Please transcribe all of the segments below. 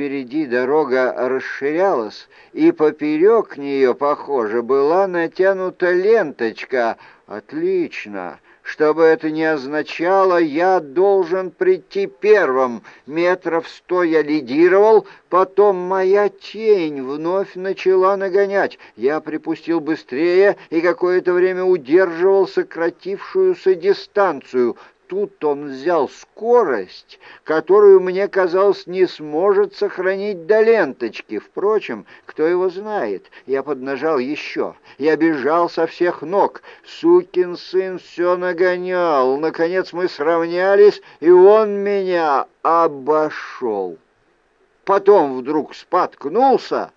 впереди дорога расширялась, и поперек нее, похоже, была натянута ленточка. Отлично! Что бы это ни означало, я должен прийти первым. Метров сто я лидировал, потом моя тень вновь начала нагонять. Я припустил быстрее и какое-то время удерживал сократившуюся дистанцию тут он взял скорость, которую, мне казалось, не сможет сохранить до ленточки. Впрочем, кто его знает, я поднажал еще. Я бежал со всех ног. Сукин сын все нагонял. Наконец мы сравнялись, и он меня обошел. Потом вдруг споткнулся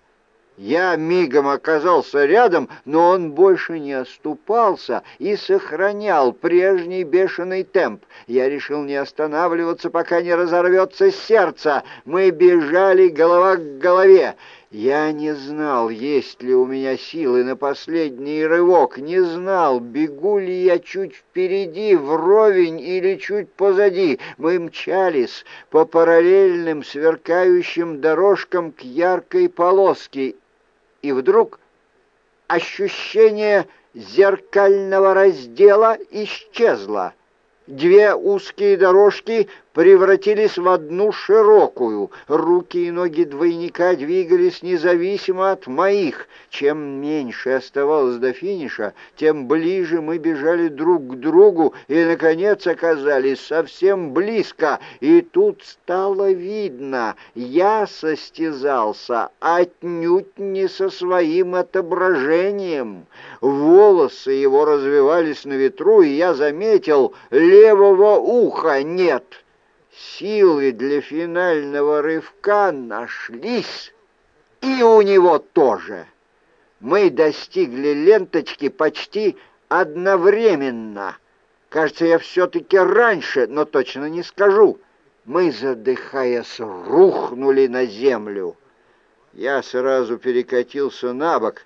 я мигом оказался рядом, но он больше не оступался и сохранял прежний бешеный темп. Я решил не останавливаться, пока не разорвется сердце. Мы бежали голова к голове. Я не знал, есть ли у меня силы на последний рывок, не знал, бегу ли я чуть впереди, вровень или чуть позади. Мы мчались по параллельным сверкающим дорожкам к яркой полоске, и вдруг ощущение зеркального раздела исчезло. Две узкие дорожки превратились в одну широкую. Руки и ноги двойника двигались независимо от моих. Чем меньше оставалось до финиша, тем ближе мы бежали друг к другу и, наконец, оказались совсем близко. И тут стало видно, я состязался отнюдь не со своим отображением. Волосы его развивались на ветру, и я заметил, левого уха нет» силы для финального рывка нашлись, и у него тоже. Мы достигли ленточки почти одновременно. Кажется, я все-таки раньше, но точно не скажу. Мы, задыхаясь, рухнули на землю. Я сразу перекатился на бок,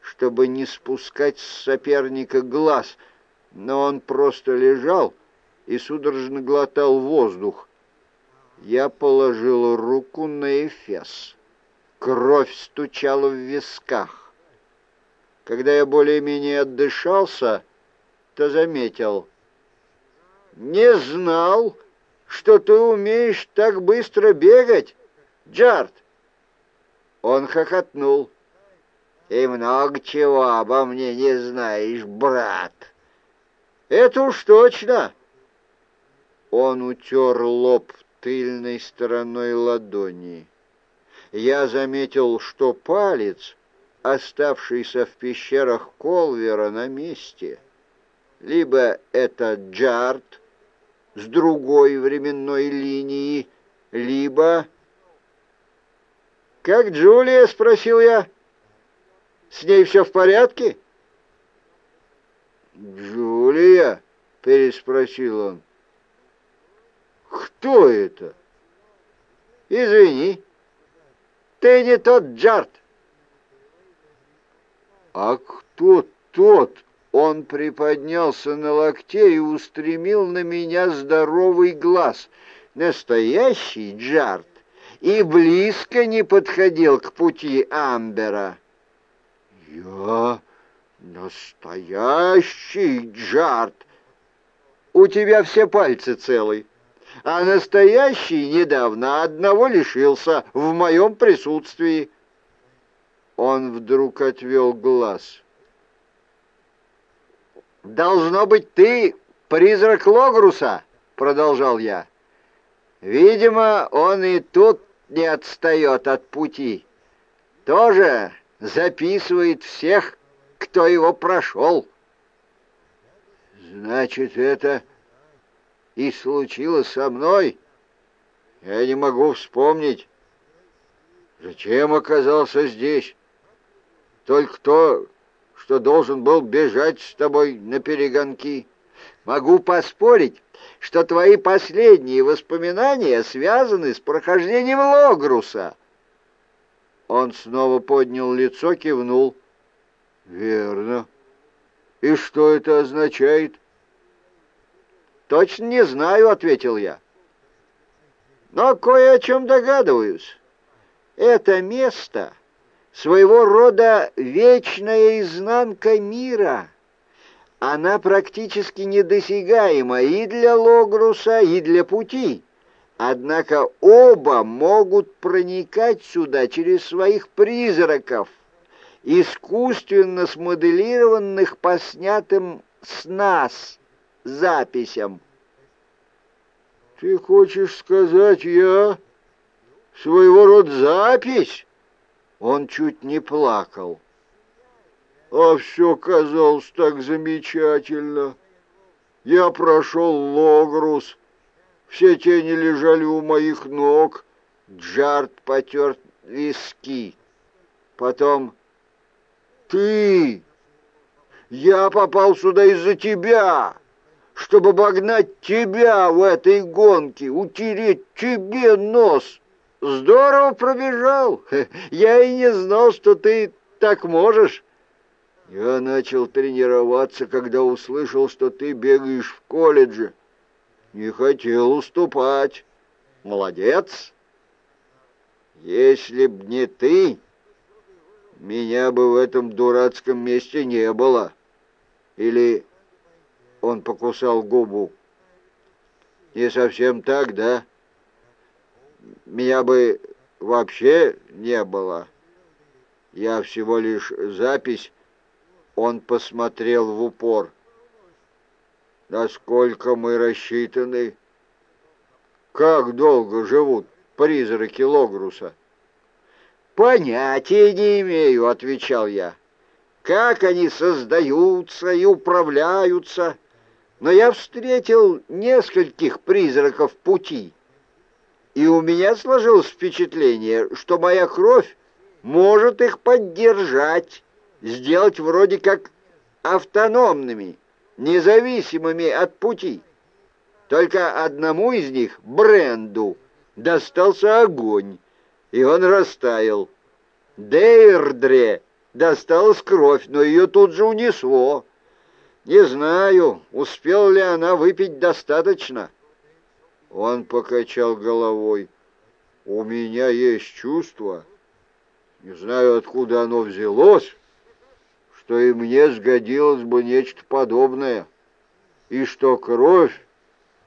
чтобы не спускать с соперника глаз, но он просто лежал и судорожно глотал воздух. Я положил руку на Эфес. Кровь стучала в висках. Когда я более-менее отдышался, то заметил. «Не знал, что ты умеешь так быстро бегать, Джард!» Он хохотнул. «И много чего обо мне не знаешь, брат!» «Это уж точно!» Он утер лоб тыльной стороной ладони. Я заметил, что палец, оставшийся в пещерах Колвера, на месте. Либо это Джарт с другой временной линии, либо... «Как Джулия?» — спросил я. «С ней все в порядке?» «Джулия?» — переспросил он. Кто это? Извини, ты не тот Джарт. А кто тот? Он приподнялся на локте и устремил на меня здоровый глаз. Настоящий Джарт и близко не подходил к пути Амбера. «Я настоящий Джарт! У тебя все пальцы целы а настоящий недавно одного лишился в моем присутствии. Он вдруг отвел глаз. «Должно быть, ты призрак Логруса», — продолжал я. «Видимо, он и тут не отстает от пути. Тоже записывает всех, кто его прошел». «Значит, это и случилось со мной, я не могу вспомнить, зачем оказался здесь. Только то, что должен был бежать с тобой на перегонки. Могу поспорить, что твои последние воспоминания связаны с прохождением Логруса. Он снова поднял лицо, кивнул. «Верно. И что это означает?» «Точно не знаю», — ответил я. «Но кое о чем догадываюсь. Это место — своего рода вечная изнанка мира. Она практически недосягаема и для Логруса, и для пути. Однако оба могут проникать сюда через своих призраков, искусственно смоделированных по снятым с нас записям. «Ты хочешь сказать, я своего рода запись?» Он чуть не плакал. «А все казалось так замечательно. Я прошел Логрус, все тени лежали у моих ног, Джарт потер виски. Потом «Ты! Я попал сюда из-за тебя!» Чтобы обогнать тебя в этой гонке, утереть тебе нос. Здорово пробежал. Я и не знал, что ты так можешь. Я начал тренироваться, когда услышал, что ты бегаешь в колледже. Не хотел уступать. Молодец. Если б не ты, меня бы в этом дурацком месте не было. Или он покусал губу. Не совсем так, да? Меня бы вообще не было. Я всего лишь запись. Он посмотрел в упор. Насколько мы рассчитаны? Как долго живут призраки Логруса? Понятия не имею, отвечал я. Как они создаются и управляются? Но я встретил нескольких призраков пути, и у меня сложилось впечатление, что моя кровь может их поддержать, сделать вроде как автономными, независимыми от пути. Только одному из них, Бренду, достался огонь, и он растаял. Дейрдре досталась кровь, но ее тут же унесло. Не знаю, успел ли она выпить достаточно. Он покачал головой. У меня есть чувство, не знаю, откуда оно взялось, что и мне сгодилось бы нечто подобное, и что кровь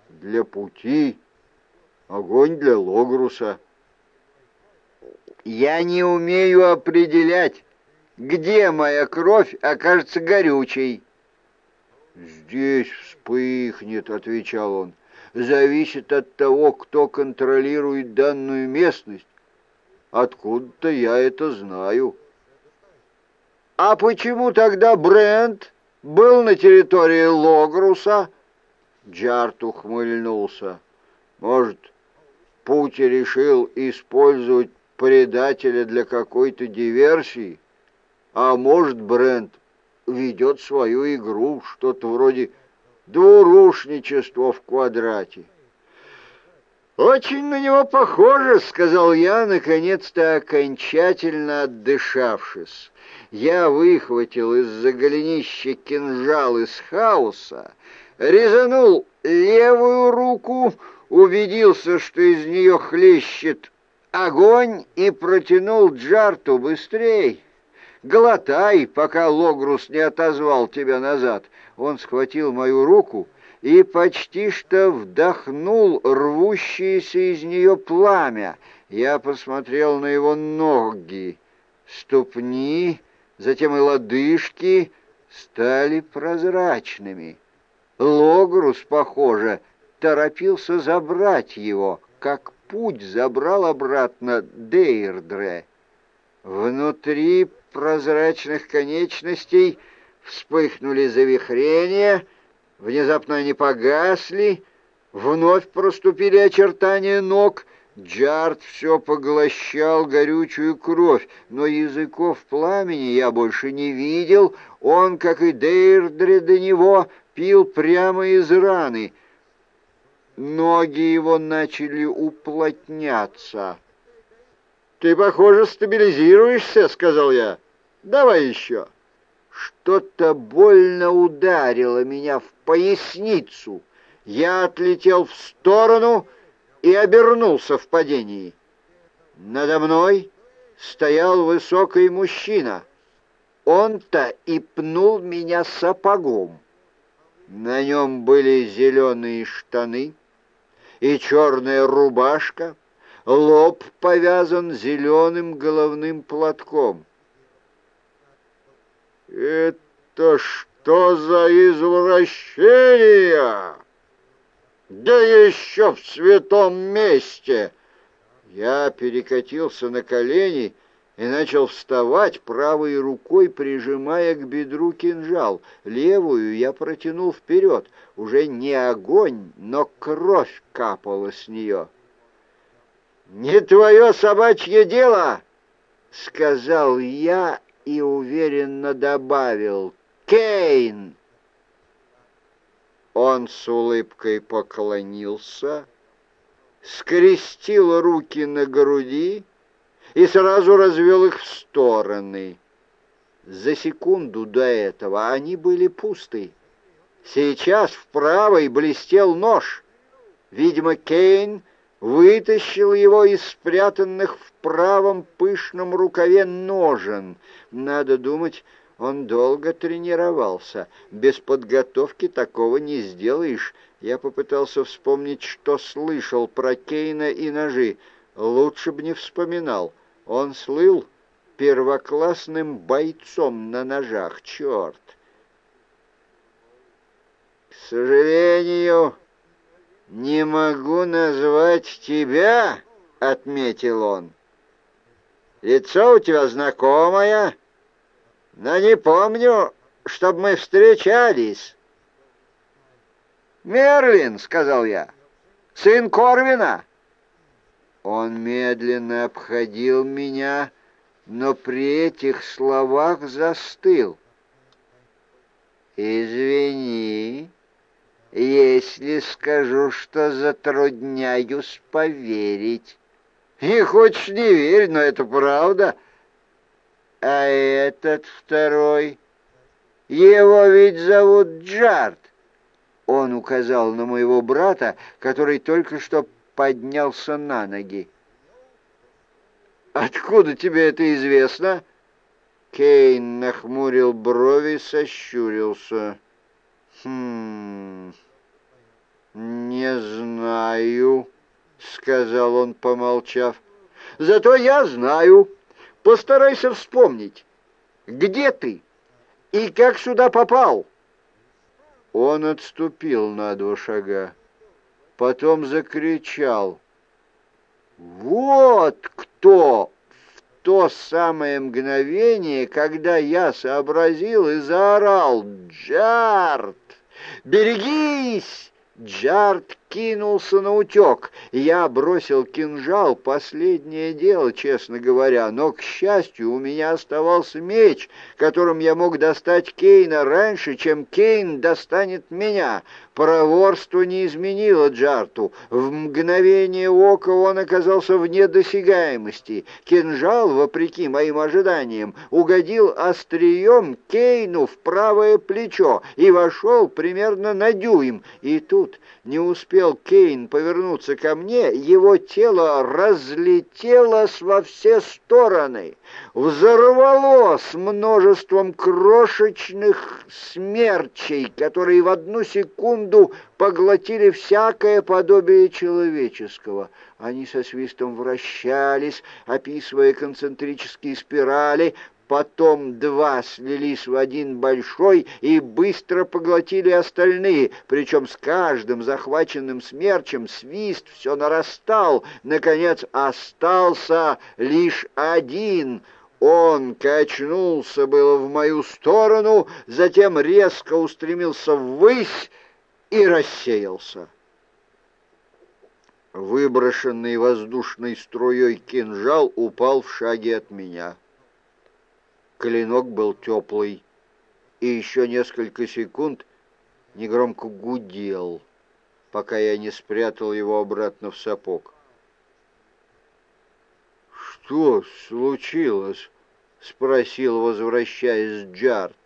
для пути, огонь для Логруса. Я не умею определять, где моя кровь окажется горючей, «Здесь вспыхнет», — отвечал он. «Зависит от того, кто контролирует данную местность. Откуда-то я это знаю». «А почему тогда Брент был на территории Логруса?» Джарт ухмыльнулся. «Может, Пути решил использовать предателя для какой-то диверсии? А может, Брент ведет свою игру, что-то вроде двурушничества в квадрате. «Очень на него похоже», — сказал я, наконец-то окончательно отдышавшись. Я выхватил из-за голенища кинжал из хаоса, резанул левую руку, убедился, что из нее хлещет огонь и протянул Джарту быстрей. Глотай, пока Логрус не отозвал тебя назад. Он схватил мою руку и почти что вдохнул рвущееся из нее пламя. Я посмотрел на его ноги, ступни, затем и лодыжки стали прозрачными. Логрус, похоже, торопился забрать его, как путь забрал обратно Дейрдре. Внутри прозрачных конечностей вспыхнули завихрения, внезапно они погасли, вновь проступили очертания ног, Джарт все поглощал горючую кровь, но языков пламени я больше не видел, он, как и Дейрдре до него, пил прямо из раны. Ноги его начали уплотняться. «Ты, похоже, стабилизируешься», — сказал я. «Давай еще». Что-то больно ударило меня в поясницу. Я отлетел в сторону и обернулся в падении. Надо мной стоял высокий мужчина. Он-то и пнул меня сапогом. На нем были зеленые штаны и черная рубашка, лоб повязан зеленым головным платком. «Это что за извращение? Да еще в святом месте!» Я перекатился на колени и начал вставать, правой рукой прижимая к бедру кинжал. Левую я протянул вперед. Уже не огонь, но кровь капала с нее. «Не твое собачье дело!» — сказал я и уверенно добавил. «Кейн!» Он с улыбкой поклонился, скрестил руки на груди и сразу развел их в стороны. За секунду до этого они были пусты. Сейчас в правой блестел нож. Видимо, Кейн вытащил его из спрятанных в правом пышном рукаве ножен. Надо думать, он долго тренировался. Без подготовки такого не сделаешь. Я попытался вспомнить, что слышал про Кейна и ножи. Лучше бы не вспоминал. Он слыл первоклассным бойцом на ножах, черт. К сожалению, не могу назвать тебя, — отметил он. Лицо у тебя знакомое, но не помню, чтобы мы встречались. «Мерлин», — сказал я, — «сын Корвина». Он медленно обходил меня, но при этих словах застыл. «Извини, если скажу, что затрудняюсь поверить». «Не хочешь, не верь, но это правда». «А этот второй? Его ведь зовут Джард». Он указал на моего брата, который только что поднялся на ноги. «Откуда тебе это известно?» Кейн нахмурил брови, сощурился. «Хм... Не знаю», — сказал он, помолчав. «Зато я знаю. Постарайся вспомнить, где ты и как сюда попал». Он отступил на два шага потом закричал. «Вот кто!» В то самое мгновение, когда я сообразил и заорал «Джарт! Берегись!» Джарт кинулся на утек. Я бросил кинжал, последнее дело, честно говоря, но, к счастью, у меня оставался меч, которым я мог достать Кейна раньше, чем Кейн достанет меня. Проворство не изменило Джарту. В мгновение ока он оказался вне досягаемости. Кинжал, вопреки моим ожиданиям, угодил острием Кейну в правое плечо и вошел примерно на дюйм. И тут не успел Кейн повернуться ко мне, его тело разлетелось во все стороны, взорвалось множеством крошечных смерчей, которые в одну секунду поглотили всякое подобие человеческого. Они со свистом вращались, описывая концентрические спирали, Потом два слились в один большой и быстро поглотили остальные, причем с каждым захваченным смерчем свист все нарастал. Наконец остался лишь один — он качнулся было в мою сторону, затем резко устремился ввысь и рассеялся. Выброшенный воздушной струей кинжал упал в шаге от меня. Клинок был теплый, и еще несколько секунд негромко гудел, пока я не спрятал его обратно в сапог. «Что случилось?» — спросил, возвращаясь Джард.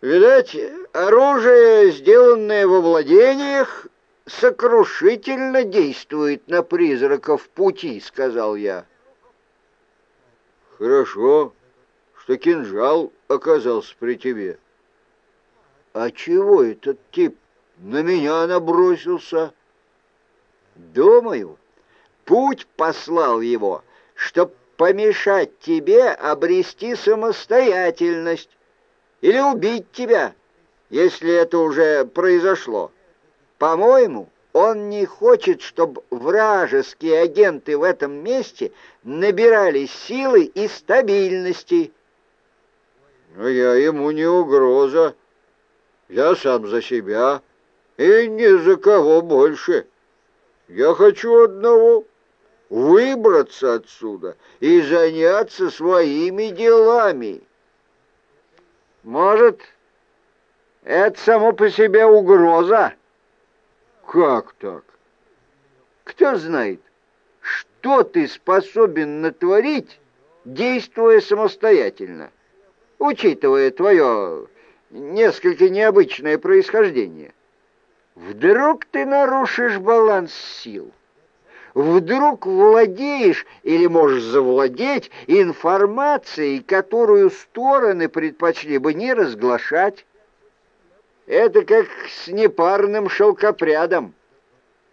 «Видать, оружие, сделанное во владениях, сокрушительно действует на призраков пути», — сказал я. Хорошо, что кинжал оказался при тебе. А чего этот тип на меня набросился? Думаю, путь послал его, чтоб помешать тебе обрести самостоятельность или убить тебя, если это уже произошло. По-моему, он не хочет, чтобы вражеские агенты в этом месте набирали силы и стабильности. Но я ему не угроза. Я сам за себя и ни за кого больше. Я хочу одного — выбраться отсюда и заняться своими делами. Может, это само по себе угроза? Как так? Кто знает, что ты способен натворить, действуя самостоятельно, учитывая твое несколько необычное происхождение. Вдруг ты нарушишь баланс сил. Вдруг владеешь или можешь завладеть информацией, которую стороны предпочли бы не разглашать. Это как с непарным шелкопрядом.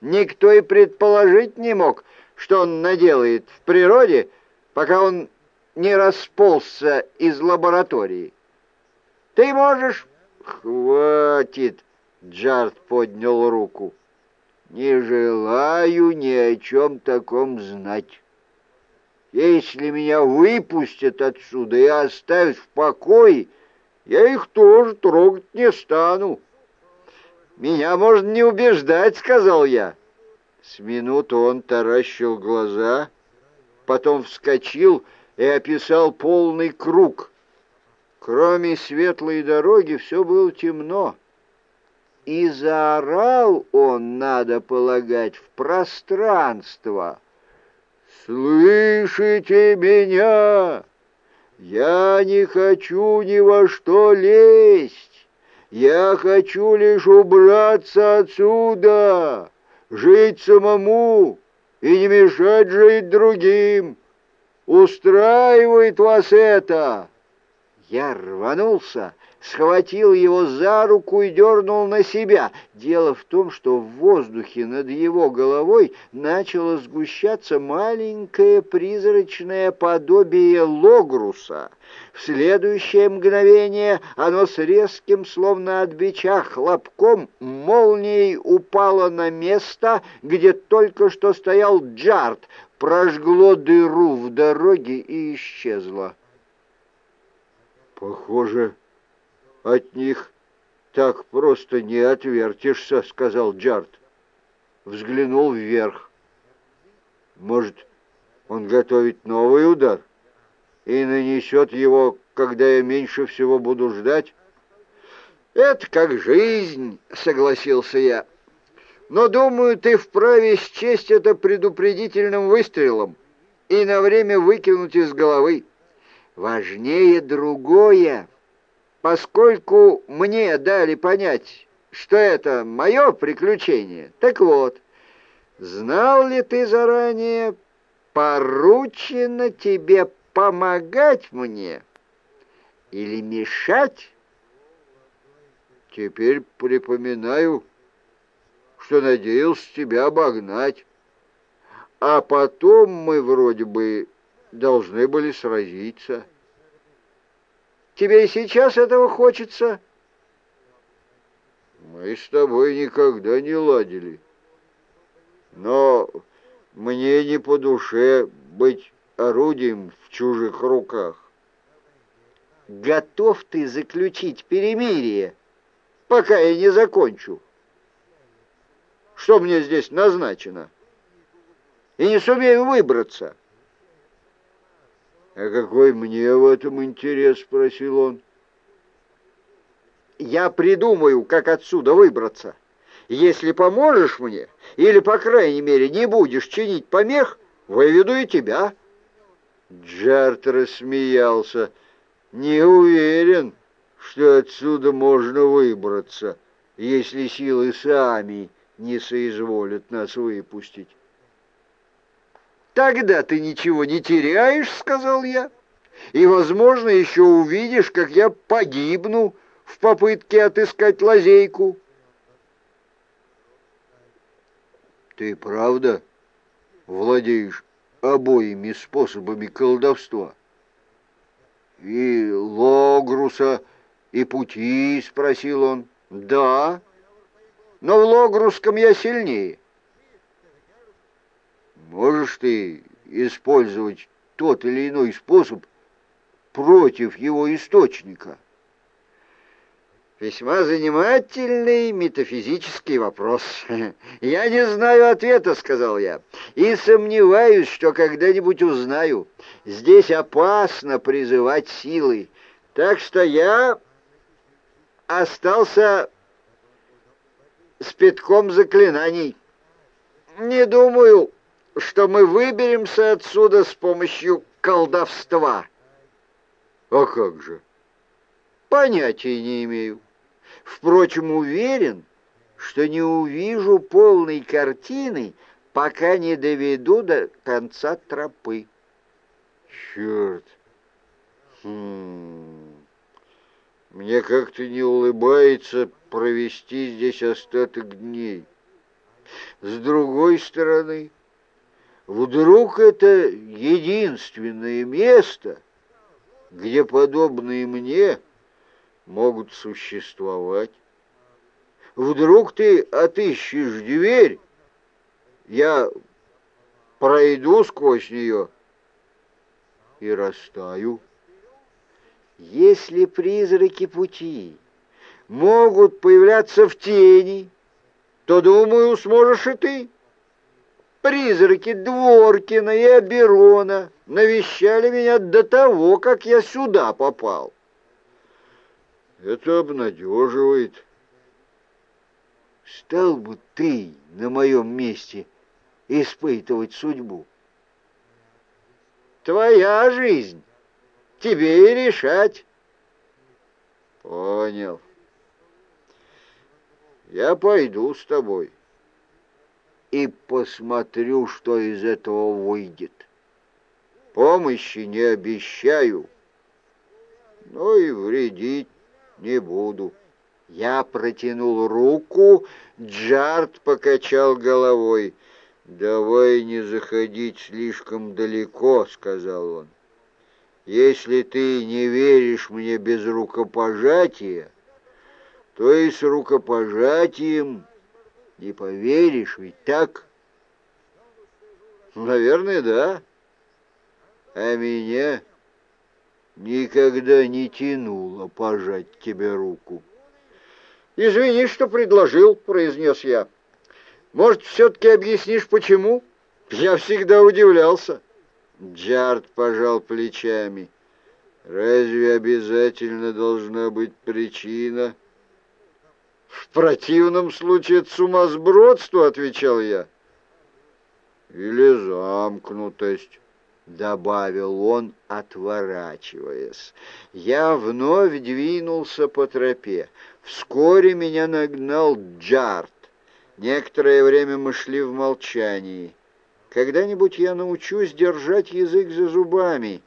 Никто и предположить не мог, что он наделает в природе, пока он не расползся из лаборатории. Ты можешь... Хватит! Джард поднял руку. Не желаю ни о чем таком знать. Если меня выпустят отсюда и оставят в покое, я их тоже трогать не стану. Меня можно не убеждать, сказал я. С минуту он таращил глаза, потом вскочил и описал полный круг. Кроме светлой дороги все было темно. И заорал он, надо полагать, в пространство. «Слышите меня? Я не хочу ни во что лезть. Я хочу лишь убраться отсюда, жить самому и не мешать жить другим. Устраивает вас это?» Я рванулся, схватил его за руку и дернул на себя. Дело в том, что в воздухе над его головой начало сгущаться маленькое призрачное подобие логруса. В следующее мгновение оно с резким, словно от бича, хлопком молнией упало на место, где только что стоял Джарт, прожгло дыру в дороге и исчезло. «Похоже, от них так просто не отвертишься», — сказал Джарт. Взглянул вверх. «Может, он готовит новый удар и нанесет его, когда я меньше всего буду ждать?» «Это как жизнь», — согласился я. «Но, думаю, ты вправе счесть это предупредительным выстрелом и на время выкинуть из головы. Важнее другое. Поскольку мне дали понять, что это мое приключение, так вот, знал ли ты заранее, поручено тебе помогать мне или мешать? Теперь припоминаю, что надеялся тебя обогнать, а потом мы вроде бы должны были сразиться. Тебе и сейчас этого хочется? Мы с тобой никогда не ладили. Но мне не по душе быть орудием в чужих руках. Готов ты заключить перемирие, пока я не закончу? Что мне здесь назначено? И не сумею выбраться. «А какой мне в этом интерес?» — спросил он. «Я придумаю, как отсюда выбраться. Если поможешь мне, или, по крайней мере, не будешь чинить помех, выведу и тебя». Джарт рассмеялся. «Не уверен, что отсюда можно выбраться, если силы сами не соизволят нас выпустить». «Тогда ты ничего не теряешь», — сказал я. и, возможно, еще увидишь, как я погибну в попытке отыскать лазейку. Ты правда владеешь обоими способами колдовства? И Логруса, и пути, спросил он. Да, но в Логрусском я сильнее. Можешь ты использовать тот или иной способ против его источника? Весьма занимательный метафизический вопрос. Я не знаю ответа, сказал я, и сомневаюсь, что когда-нибудь узнаю. Здесь опасно призывать силы, так что я остался с пятком заклинаний. Не думаю, что мы выберемся отсюда с помощью колдовства. А как же? Понятия не имею. Впрочем, уверен, что не увижу полной картины, пока не доведу до конца тропы. Черт! Хм... Мне как-то не улыбается провести здесь остаток дней. С другой стороны, вдруг это единственное место, где подобные мне могут существовать. Вдруг ты отыщешь дверь, я пройду сквозь нее и растаю. Если призраки пути могут появляться в тени, то, думаю, сможешь и ты. Призраки Дворкина и Аберона навещали меня до того, как я сюда попал. Это обнадеживает. Стал бы ты на моем месте испытывать судьбу. Твоя жизнь, тебе и решать. Понял. Я пойду с тобой и посмотрю, что из этого выйдет. Помощи не обещаю, но и вредить не буду. Я протянул руку, Джарт покачал головой. «Давай не заходить слишком далеко», — сказал он. «Если ты не веришь мне без рукопожатия, то и с рукопожатием не поверишь, ведь так?» «Наверное, да. А меня никогда не тянуло пожать тебе руку. «Извини, что предложил», — произнес я. «Может, все-таки объяснишь, почему?» «Я всегда удивлялся». Джард пожал плечами. «Разве обязательно должна быть причина?» «В противном случае это сумасбродство», — отвечал я. «Или замкнутость». — добавил он, отворачиваясь. Я вновь двинулся по тропе. Вскоре меня нагнал Джарт. Некоторое время мы шли в молчании. Когда-нибудь я научусь держать язык за зубами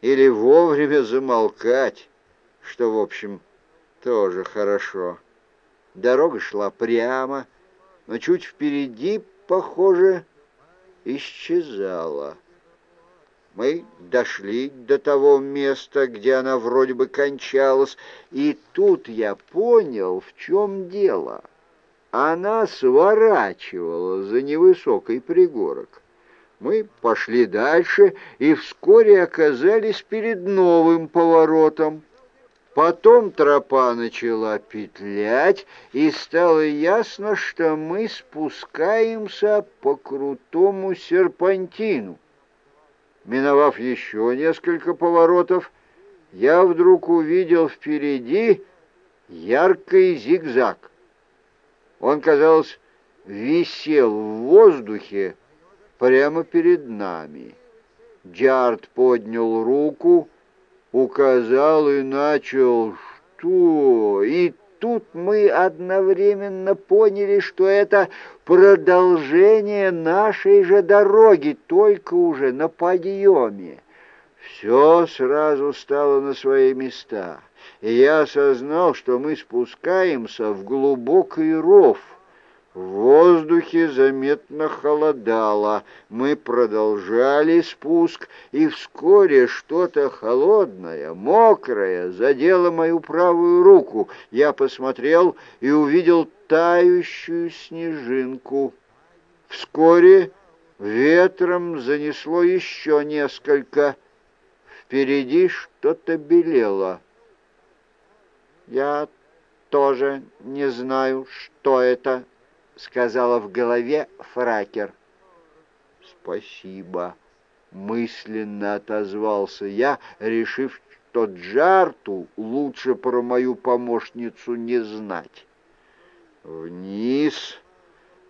или вовремя замолкать, что, в общем, тоже хорошо. Дорога шла прямо, но чуть впереди, похоже, исчезала. Мы дошли до того места, где она вроде бы кончалась, и тут я понял, в чем дело. Она сворачивала за невысокий пригорок. Мы пошли дальше и вскоре оказались перед новым поворотом. Потом тропа начала петлять, и стало ясно, что мы спускаемся по крутому серпантину. Миновав еще несколько поворотов, я вдруг увидел впереди яркий зигзаг. Он, казалось, висел в воздухе прямо перед нами. Джард поднял руку, указал и начал «Что?» И тут мы одновременно поняли, что это продолжение нашей же дороги, только уже на подъеме. Все сразу стало на свои места, и я осознал, что мы спускаемся в глубокий ров — в воздухе заметно холодало. Мы продолжали спуск, и вскоре что-то холодное, мокрое задело мою правую руку. Я посмотрел и увидел тающую снежинку. Вскоре ветром занесло еще несколько. Впереди что-то белело. Я тоже не знаю, что это, — сказала в голове фракер. «Спасибо», — мысленно отозвался я, решив, что Джарту лучше про мою помощницу не знать. Вниз,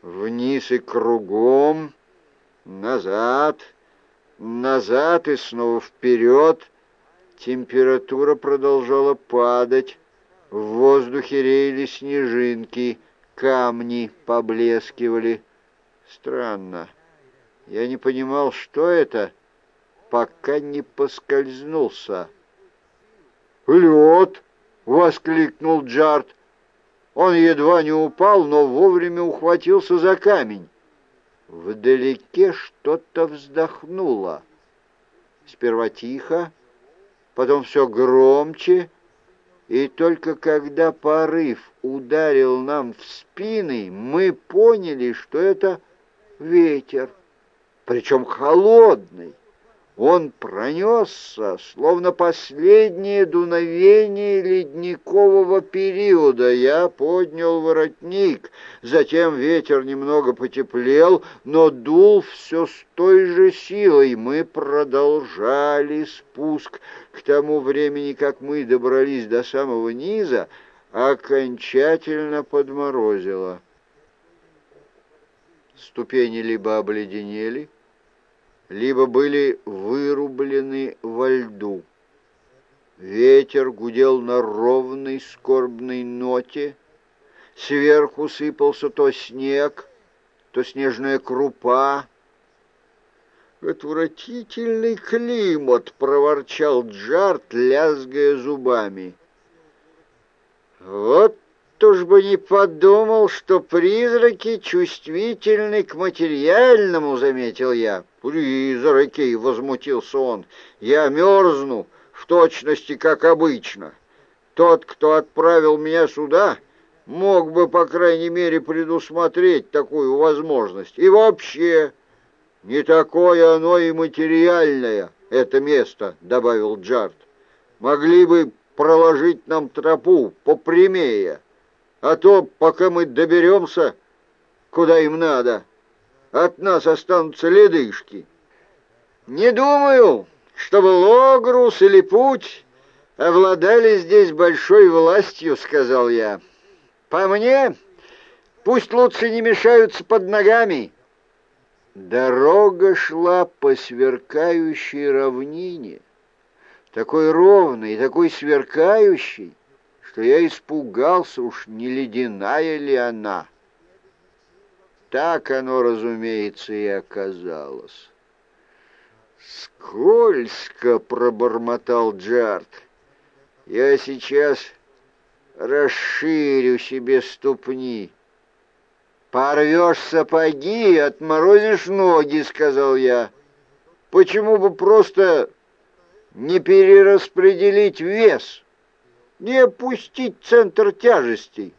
вниз и кругом, назад, назад и снова вперед. Температура продолжала падать, в воздухе реяли снежинки — камни поблескивали. Странно. Я не понимал, что это, пока не поскользнулся. «Лед!» — воскликнул Джарт. Он едва не упал, но вовремя ухватился за камень. Вдалеке что-то вздохнуло. Сперва тихо, потом все громче — и только когда порыв ударил нам в спины, мы поняли, что это ветер, причем холодный. Он пронесся, словно последнее дуновение ледникового периода. Я поднял воротник, затем ветер немного потеплел, но дул все с той же силой. Мы продолжали спуск. К тому времени, как мы добрались до самого низа, окончательно подморозило. Ступени либо обледенели, либо были вырублены во льду. Ветер гудел на ровной скорбной ноте, сверху сыпался то снег, то снежная крупа. «Отвратительный климат!» — проворчал Джарт, лязгая зубами. «Вот уж бы не подумал, что призраки чувствительны к материальному», — заметил я. «Призраки!» — возмутился он. «Я мерзну, в точности, как обычно. Тот, кто отправил меня сюда, мог бы, по крайней мере, предусмотреть такую возможность. И вообще, не такое оно и материальное, это место», — добавил Джарт. «Могли бы проложить нам тропу попрямее» а то, пока мы доберемся, куда им надо, от нас останутся ледышки. Не думаю, чтобы Логрус или Путь овладали здесь большой властью, сказал я. По мне, пусть лучше не мешаются под ногами. Дорога шла по сверкающей равнине, такой ровной, такой сверкающей, что я испугался, уж не ледяная ли она. Так оно, разумеется, и оказалось. «Скользко!» — пробормотал Джарт. «Я сейчас расширю себе ступни». «Порвешь сапоги и отморозишь ноги», — сказал я. «Почему бы просто не перераспределить вес?» Не опустить центр тяжестей.